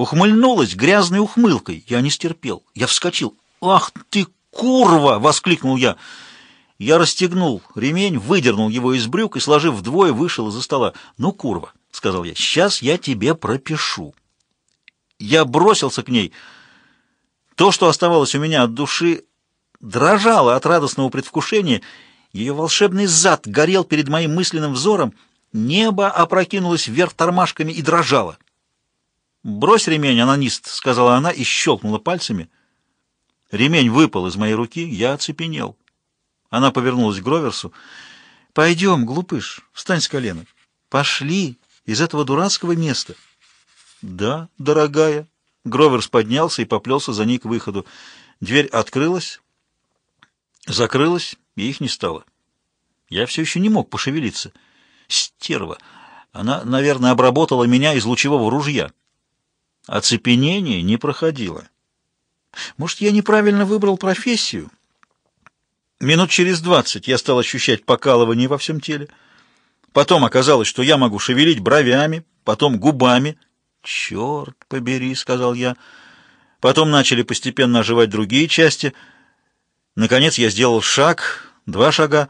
ухмыльнулась грязной ухмылкой. Я не стерпел. Я вскочил. «Ах ты, курва!» — воскликнул я. Я расстегнул ремень, выдернул его из брюк и, сложив вдвое, вышел из-за стола. «Ну, курва!» — сказал я. «Сейчас я тебе пропишу». Я бросился к ней. То, что оставалось у меня от души, дрожало от радостного предвкушения. Ее волшебный зад горел перед моим мысленным взором. Небо опрокинулось вверх тормашками и дрожало. «Брось ремень, анонист», — сказала она и щелкнула пальцами. Ремень выпал из моей руки, я оцепенел. Она повернулась к Гроверсу. «Пойдем, глупыш, встань с колена. Пошли из этого дурацкого места». «Да, дорогая». Гроверс поднялся и поплелся за ней к выходу. Дверь открылась, закрылась, и их не стало. Я все еще не мог пошевелиться. Стерва! Она, наверное, обработала меня из лучевого ружья. Оцепенение не проходило. Может, я неправильно выбрал профессию? Минут через двадцать я стал ощущать покалывание во всем теле. Потом оказалось, что я могу шевелить бровями, потом губами. «Черт побери», — сказал я. Потом начали постепенно оживать другие части. Наконец я сделал шаг, два шага,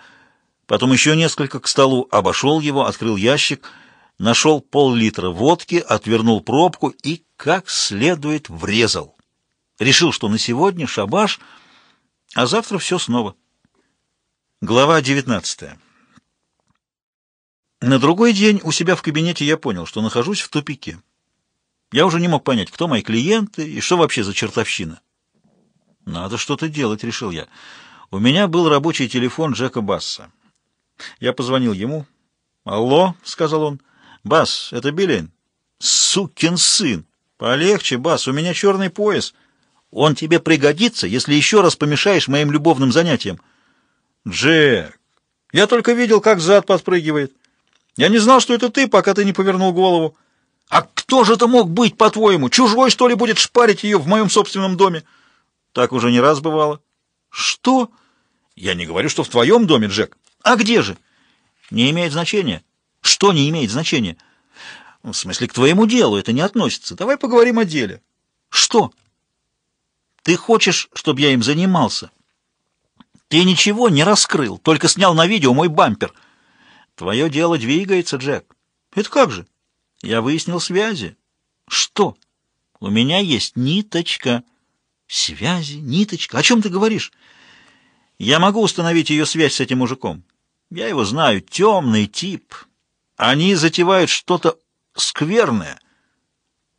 потом еще несколько к столу, обошел его, открыл ящик, нашел пол-литра водки, отвернул пробку и как следует врезал. Решил, что на сегодня шабаш, а завтра все снова. Глава 19. На другой день у себя в кабинете я понял, что нахожусь в тупике. Я уже не мог понять, кто мои клиенты и что вообще за чертовщина. Надо что-то делать, решил я. У меня был рабочий телефон Джека Басса. Я позвонил ему. «Алло», — сказал он. «Бас, это Билейн?» «Сукин сын! Полегче, Бас, у меня черный пояс. Он тебе пригодится, если еще раз помешаешь моим любовным занятиям». «Джек, я только видел, как зад подпрыгивает. Я не знал, что это ты, пока ты не повернул голову. А кто же это мог быть, по-твоему? Чужой, что ли, будет шпарить ее в моем собственном доме?» «Так уже не раз бывало». «Что?» «Я не говорю, что в твоем доме, Джек. А где же?» «Не имеет значения». «Что не имеет значения?» «В смысле, к твоему делу это не относится. Давай поговорим о деле». «Что?» «Ты хочешь, чтобы я им занимался?» Ты ничего не раскрыл, только снял на видео мой бампер. Твое дело двигается, Джек. Это как же? Я выяснил связи. Что? У меня есть ниточка. Связи, ниточка. О чем ты говоришь? Я могу установить ее связь с этим мужиком. Я его знаю. Темный тип. Они затевают что-то скверное.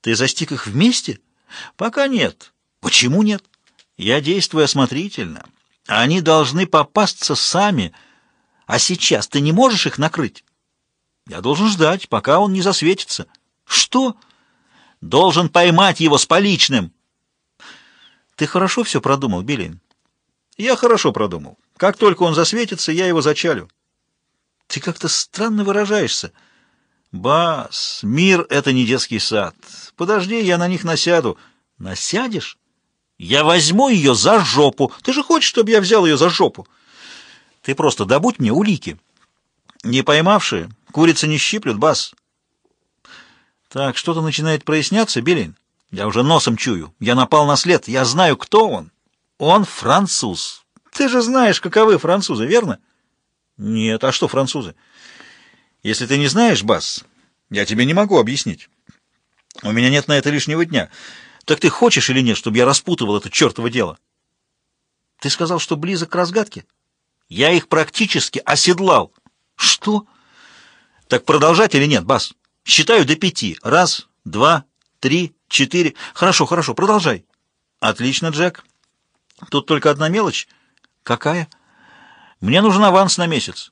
Ты застиг их вместе? Пока нет. Почему нет? Я действую осмотрительно. Они должны попасться сами. А сейчас ты не можешь их накрыть? Я должен ждать, пока он не засветится. Что? Должен поймать его с поличным. Ты хорошо все продумал, Билин? Я хорошо продумал. Как только он засветится, я его зачалю. Ты как-то странно выражаешься. Бас, мир — это не детский сад. Подожди, я на них насяду. Насядешь? Я возьму ее за жопу. Ты же хочешь, чтобы я взял ее за жопу? Ты просто добудь мне улики. Не поймавшие, курицы не щиплют, бас. Так, что-то начинает проясняться, Белин. Я уже носом чую. Я напал на след. Я знаю, кто он. Он француз. Ты же знаешь, каковы французы, верно? Нет, а что французы? Если ты не знаешь, бас, я тебе не могу объяснить. У меня нет на это лишнего дня. Так ты хочешь или нет, чтобы я распутывал это чертово дело? Ты сказал, что близок к разгадке? Я их практически оседлал. Что? Так продолжать или нет, Бас? Считаю до пяти. Раз, два, три, четыре. Хорошо, хорошо, продолжай. Отлично, Джек. Тут только одна мелочь. Какая? Мне нужен аванс на месяц.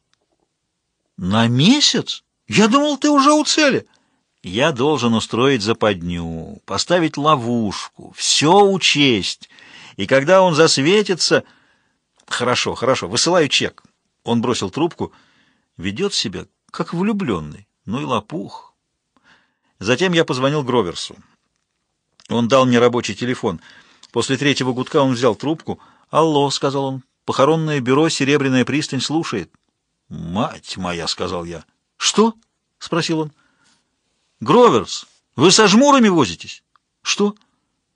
На месяц? Я думал, ты уже у цели. Я должен устроить западню, поставить ловушку, все учесть. И когда он засветится... Хорошо, хорошо, высылаю чек. Он бросил трубку. Ведет себя, как влюбленный. Ну и лопух. Затем я позвонил Гроверсу. Он дал мне рабочий телефон. После третьего гудка он взял трубку. «Алло», — сказал он, — «похоронное бюро «Серебряная пристань» слушает». «Мать моя», — сказал я. «Что?» — спросил он. «Гроверс, вы со жмурами возитесь?» Что?